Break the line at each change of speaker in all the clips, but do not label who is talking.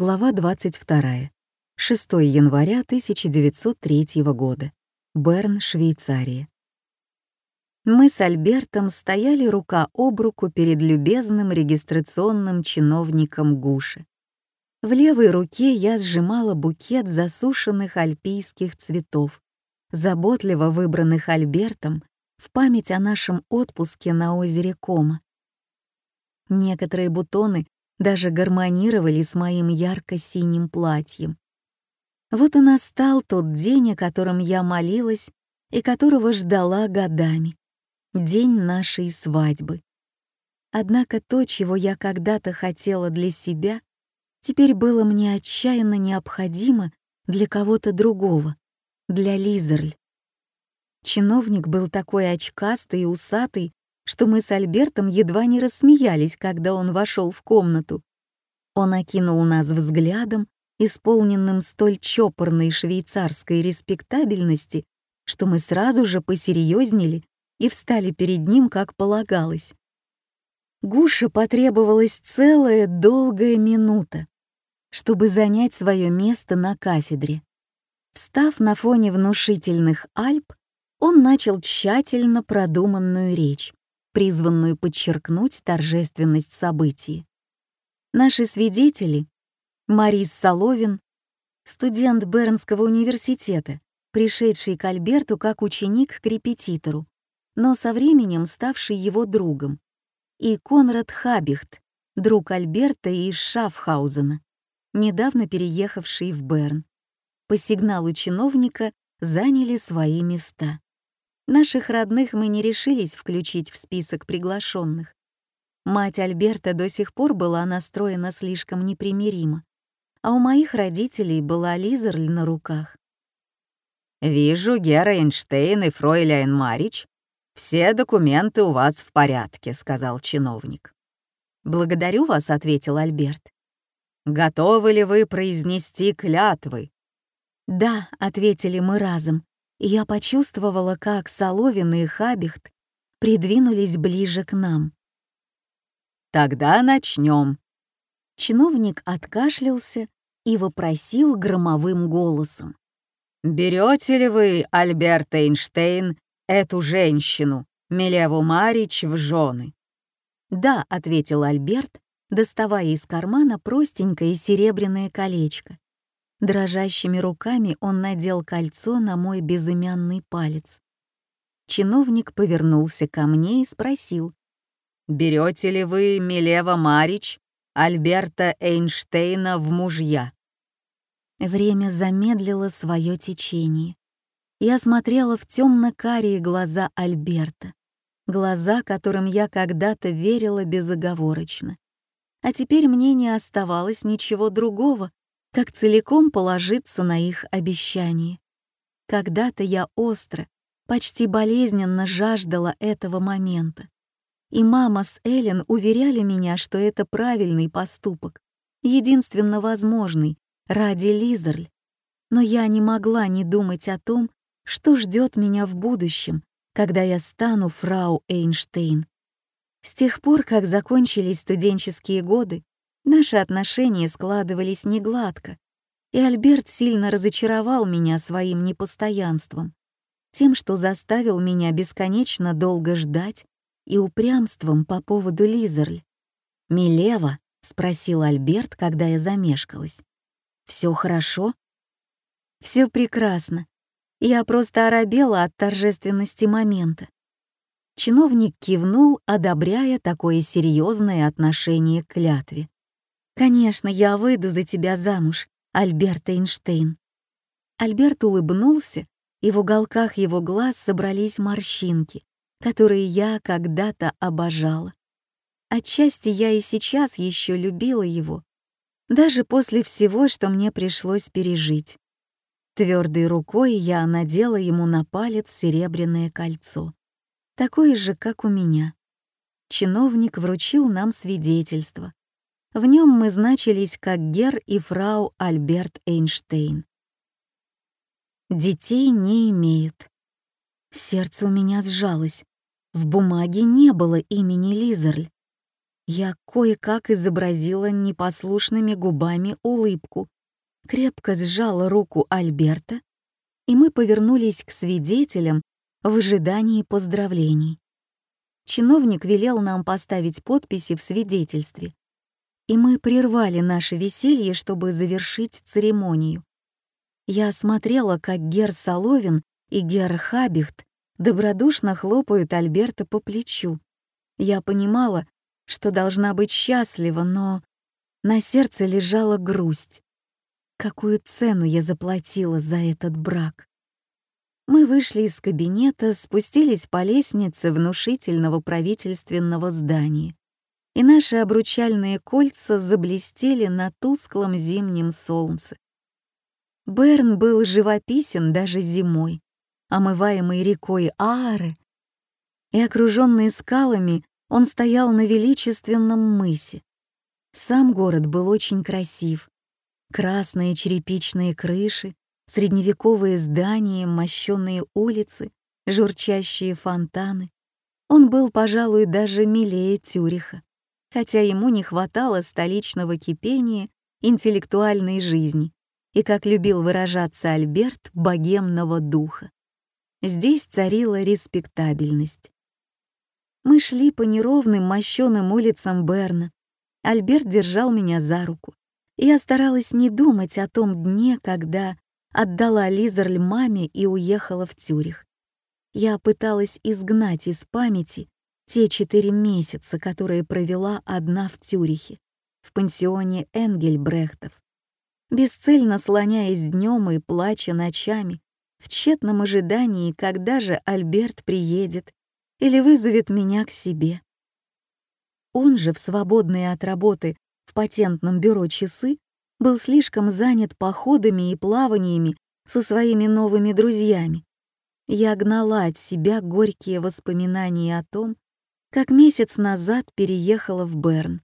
Глава 22. 6 января 1903 года. Берн, Швейцария. Мы с Альбертом стояли рука об руку перед любезным регистрационным чиновником Гуши. В левой руке я сжимала букет засушенных альпийских цветов, заботливо выбранных Альбертом в память о нашем отпуске на озере Кома. Некоторые бутоны даже гармонировали с моим ярко-синим платьем. Вот и настал тот день, о котором я молилась и которого ждала годами. День нашей свадьбы. Однако то, чего я когда-то хотела для себя, теперь было мне отчаянно необходимо для кого-то другого, для Лизерль. Чиновник был такой очкастый и усатый, что мы с Альбертом едва не рассмеялись, когда он вошел в комнату. Он окинул нас взглядом, исполненным столь чопорной швейцарской респектабельности, что мы сразу же посерьезнели и встали перед ним, как полагалось. Гуше потребовалась целая долгая минута, чтобы занять свое место на кафедре. Встав на фоне внушительных Альп, он начал тщательно продуманную речь призванную подчеркнуть торжественность событий. Наши свидетели — Марис Соловин, студент Бернского университета, пришедший к Альберту как ученик к репетитору, но со временем ставший его другом, и Конрад Хабихт, друг Альберта из Шафхаузена, недавно переехавший в Берн. По сигналу чиновника заняли свои места. Наших родных мы не решились включить в список приглашенных. Мать Альберта до сих пор была настроена слишком непримиримо, а у моих родителей была Лизерль на руках.
«Вижу, Гера Эйнштейн и Фройляйн Марич. Все документы у вас в порядке», — сказал чиновник.
«Благодарю вас», — ответил Альберт.
«Готовы ли вы произнести клятвы?»
«Да», — ответили мы разом я почувствовала, как Соловин и Хабихт придвинулись ближе к нам.
«Тогда начнем.
Чиновник откашлялся и вопросил громовым голосом.
«Берете ли вы, Альберт Эйнштейн, эту женщину, Милеву Марич, в жены?»
«Да», — ответил Альберт, доставая из кармана простенькое серебряное колечко. Дрожащими руками он надел кольцо на мой безымянный палец. Чиновник повернулся ко мне и спросил.
«Берете ли вы Милева Марич, Альберта Эйнштейна в мужья?»
Время замедлило свое течение. Я смотрела в темно-карие глаза Альберта, глаза, которым я когда-то верила безоговорочно. А теперь мне не оставалось ничего другого, как целиком положиться на их обещание. Когда-то я остро, почти болезненно жаждала этого момента. И мама с Эллен уверяли меня, что это правильный поступок, единственно возможный, ради Лизерль. Но я не могла не думать о том, что ждет меня в будущем, когда я стану фрау Эйнштейн. С тех пор, как закончились студенческие годы, Наши отношения складывались негладко, и Альберт сильно разочаровал меня своим непостоянством, тем, что заставил меня бесконечно долго ждать и упрямством по поводу Лизерль. «Милева?» — спросил Альберт, когда я замешкалась. «Все хорошо?» «Все прекрасно. Я просто оробела от торжественности момента». Чиновник кивнул, одобряя такое серьезное отношение к клятве. «Конечно, я выйду за тебя замуж, Альберт Эйнштейн». Альберт улыбнулся, и в уголках его глаз собрались морщинки, которые я когда-то обожала. Отчасти я и сейчас еще любила его, даже после всего, что мне пришлось пережить. Твердой рукой я надела ему на палец серебряное кольцо, такое же, как у меня. Чиновник вручил нам свидетельство, в нем мы значились как Гер и фрау Альберт Эйнштейн. Детей не имеют. Сердце у меня сжалось. В бумаге не было имени Лизерль. Я кое-как изобразила непослушными губами улыбку, крепко сжала руку Альберта, и мы повернулись к свидетелям в ожидании поздравлений. Чиновник велел нам поставить подписи в свидетельстве, и мы прервали наше веселье, чтобы завершить церемонию. Я смотрела, как Гер Соловин и Гер Хабихт добродушно хлопают Альберта по плечу. Я понимала, что должна быть счастлива, но на сердце лежала грусть. Какую цену я заплатила за этот брак? Мы вышли из кабинета, спустились по лестнице внушительного правительственного здания, и наши обручальные кольца заблестели на тусклом зимнем солнце. Берн был живописен даже зимой, омываемый рекой Ааре, и окруженный скалами он стоял на величественном мысе. Сам город был очень красив. Красные черепичные крыши, средневековые здания, мощенные улицы, журчащие фонтаны. Он был, пожалуй, даже милее Тюриха, хотя ему не хватало столичного кипения интеллектуальной жизни и, как любил выражаться Альберт, богемного духа. Здесь царила респектабельность. Мы шли по неровным мощеным улицам Берна. Альберт держал меня за руку. Я старалась не думать о том дне, когда отдала Лизерль маме и уехала в Тюрих. Я пыталась изгнать из памяти те четыре месяца, которые провела одна в Тюрихе, в пансионе Энгельбрехтов, бесцельно слоняясь днем и плача ночами, в тщетном ожидании, когда же Альберт приедет или вызовет меня к себе. Он же в свободные от работы в патентном бюро часы был слишком занят походами и плаваниями со своими новыми друзьями. Я гнала от себя горькие воспоминания о том, как месяц назад переехала в Берн.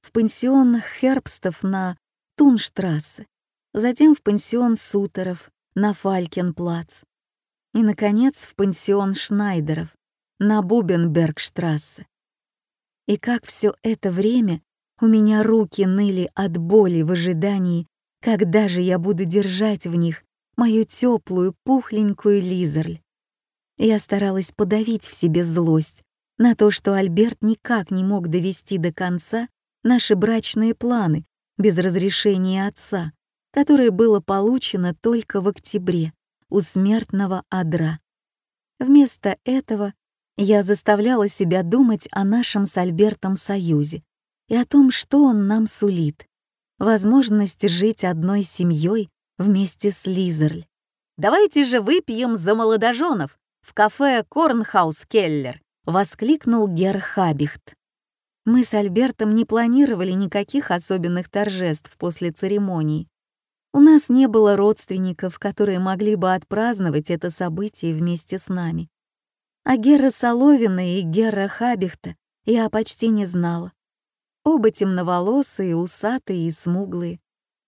В пансион Хербстов на Тунштрассе, затем в пансион Сутеров на Фалькенплац и, наконец, в пансион Шнайдеров на Бубенбергштрассе. И как все это время у меня руки ныли от боли в ожидании, когда же я буду держать в них мою теплую, пухленькую лизерль. Я старалась подавить в себе злость на то, что Альберт никак не мог довести до конца наши брачные планы без разрешения отца, которое было получено только в октябре у смертного адра. Вместо этого я заставляла себя думать о нашем с Альбертом союзе и о том, что он нам сулит. Возможность жить одной семьей вместе с Лизерль.
«Давайте же выпьем за молодоженов в кафе Корнхаус Келлер», — воскликнул Гер Хабихт.
Мы с Альбертом не планировали никаких особенных торжеств после церемонии. У нас не было родственников, которые могли бы отпраздновать это событие вместе с нами. А Гера Соловина и Гера Хабихта я почти не знала. Оба темноволосые, усатые и смуглые.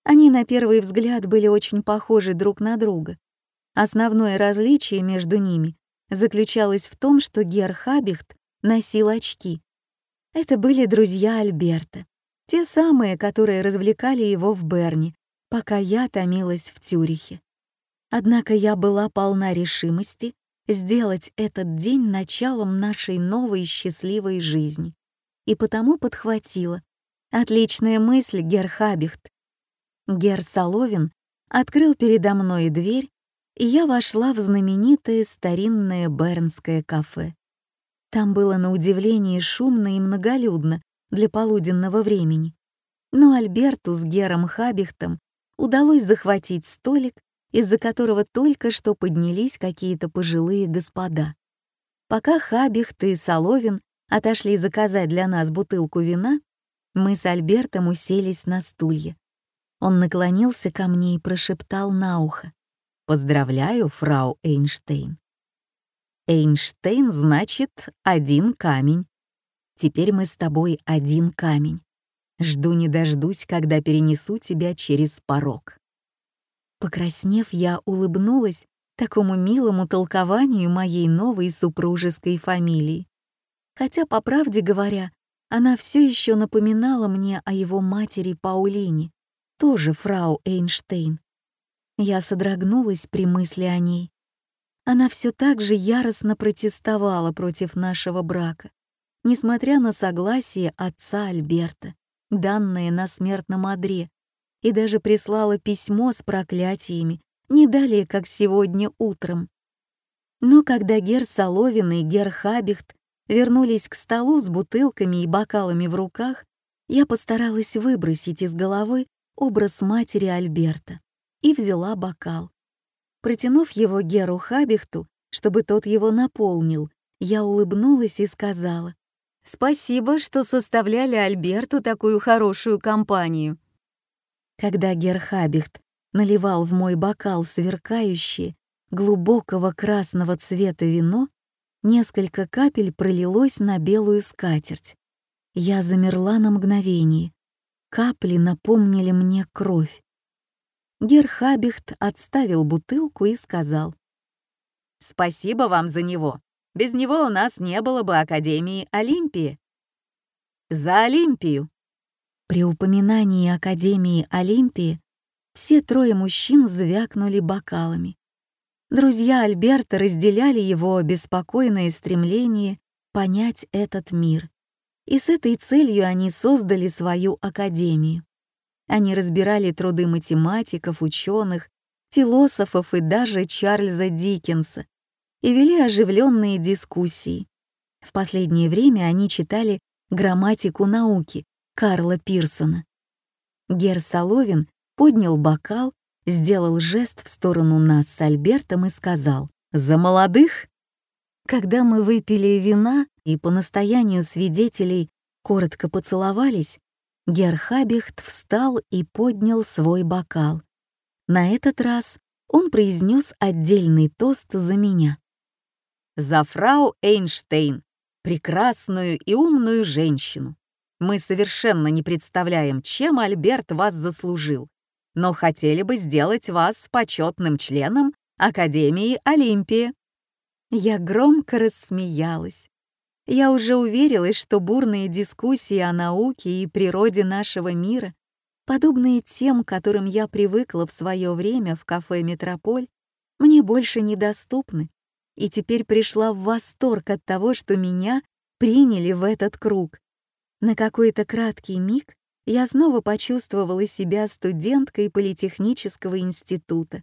Они на первый взгляд были очень похожи друг на друга. Основное различие между ними заключалось в том, что Гер Хабихт носил очки. Это были друзья Альберта, те самые, которые развлекали его в Берне, пока я томилась в Тюрихе. Однако я была полна решимости сделать этот день началом нашей новой счастливой жизни. И потому подхватила. Отличная мысль, Герхабихт. Гер Соловин открыл передо мной дверь, и я вошла в знаменитое старинное бернское кафе. Там было на удивление шумно и многолюдно для полуденного времени. Но Альберту с Гером Хабихтом удалось захватить столик из-за которого только что поднялись какие-то пожилые господа. Пока Хабихт и Соловин отошли заказать для нас бутылку вина, мы с Альбертом уселись на стулья. Он наклонился ко мне и прошептал на ухо. «Поздравляю, фрау Эйнштейн». «Эйнштейн значит один камень. Теперь мы с тобой один камень. Жду не дождусь, когда перенесу тебя через порог». Покраснев, я улыбнулась такому милому толкованию моей новой супружеской фамилии. Хотя, по правде говоря, Она все еще напоминала мне о его матери Паулине, тоже фрау Эйнштейн. Я содрогнулась при мысли о ней. Она все так же яростно протестовала против нашего брака, несмотря на согласие отца Альберта, данное на смертном одре, и даже прислала письмо с проклятиями не далее, как сегодня утром. Но когда Гер Соловин и Гер Хабихт вернулись к столу с бутылками и бокалами в руках, я постаралась выбросить из головы образ матери Альберта и взяла бокал. Протянув его Геру Хабихту, чтобы тот его наполнил, я улыбнулась и сказала, «Спасибо, что составляли Альберту такую хорошую компанию». Когда Гер Хабихт наливал в мой бокал сверкающее, глубокого красного цвета вино, несколько капель пролилось на белую скатерть. Я замерла на мгновение. Капли напомнили мне кровь. Герхабихт отставил бутылку и сказал.
«Спасибо вам за него. Без него у нас не было бы Академии Олимпии». «За Олимпию!»
При упоминании Академии Олимпии все трое мужчин звякнули бокалами. Друзья Альберта разделяли его беспокойное стремление понять этот мир. И с этой целью они создали свою академию. Они разбирали труды математиков, ученых, философов и даже Чарльза Диккенса и вели оживленные дискуссии. В последнее время они читали грамматику науки Карла Пирсона. Гер Соловин поднял бокал сделал жест в сторону нас с Альбертом и сказал «За молодых!». Когда мы выпили вина и по настоянию свидетелей коротко поцеловались, Герхабихт встал и поднял свой бокал. На этот раз он произнес отдельный тост за меня.
«За фрау Эйнштейн, прекрасную и умную женщину. Мы совершенно не представляем, чем Альберт вас заслужил, но хотели бы сделать вас почетным членом Академии Олимпии».
Я громко рассмеялась. Я уже уверилась, что бурные дискуссии о науке и природе нашего мира, подобные тем, к которым я привыкла в свое время в кафе «Метрополь», мне больше недоступны, и теперь пришла в восторг от того, что меня приняли в этот круг. На какой-то краткий миг я снова почувствовала себя студенткой политехнического института,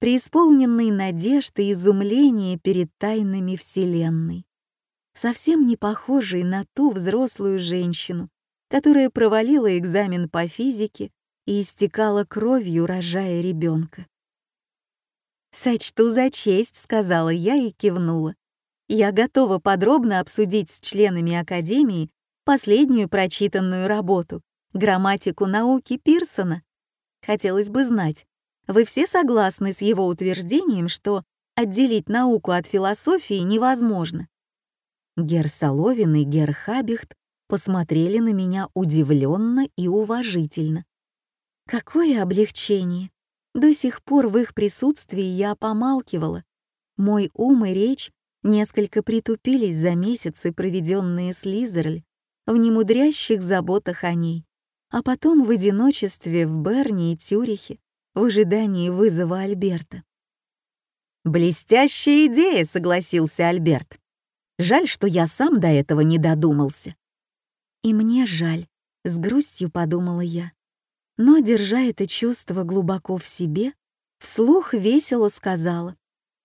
преисполненной надежд и изумления перед тайнами Вселенной, совсем не похожей на ту взрослую женщину, которая провалила экзамен по физике и истекала кровью, рожая ребенка. «Сочту за честь», — сказала я и кивнула. «Я готова подробно обсудить с членами Академии последнюю прочитанную работу, грамматику науки Пирсона. Хотелось бы знать, вы все согласны с его утверждением, что отделить науку от философии невозможно? Гер Соловин и Гер Хабихт посмотрели на меня удивленно и уважительно. Какое облегчение! До сих пор в их присутствии я помалкивала. Мой ум и речь несколько притупились за месяцы, проведенные с Лизерль, в немудрящих заботах о ней а потом в одиночестве в Берне и Тюрихе в ожидании вызова Альберта.
«Блестящая идея», — согласился Альберт. «Жаль, что я сам до этого не додумался».
«И мне жаль», — с грустью подумала я. Но, держа это чувство глубоко в себе, вслух весело сказала.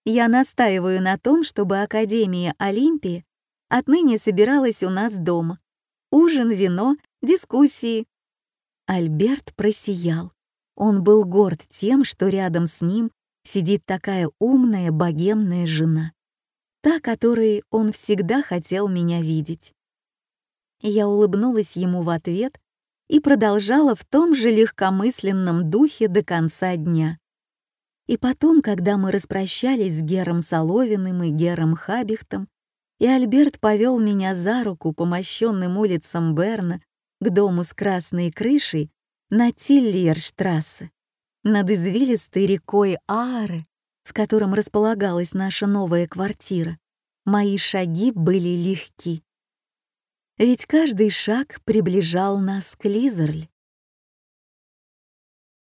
«Я настаиваю на том, чтобы Академия Олимпии отныне собиралась у нас дома. Ужин, вино, дискуссии, Альберт просиял. Он был горд тем, что рядом с ним сидит такая умная богемная жена, та, которой он всегда хотел меня видеть. Я улыбнулась ему в ответ и продолжала в том же легкомысленном духе до конца дня. И потом, когда мы распрощались с Гером Соловиным и Гером Хабихтом, и Альберт повел меня за руку по мощенным улицам Берна к дому с красной крышей на Тиллиерштрассе, над извилистой рекой Ааре, в котором располагалась наша новая квартира, мои шаги были легки. Ведь каждый шаг приближал нас к Лизерль.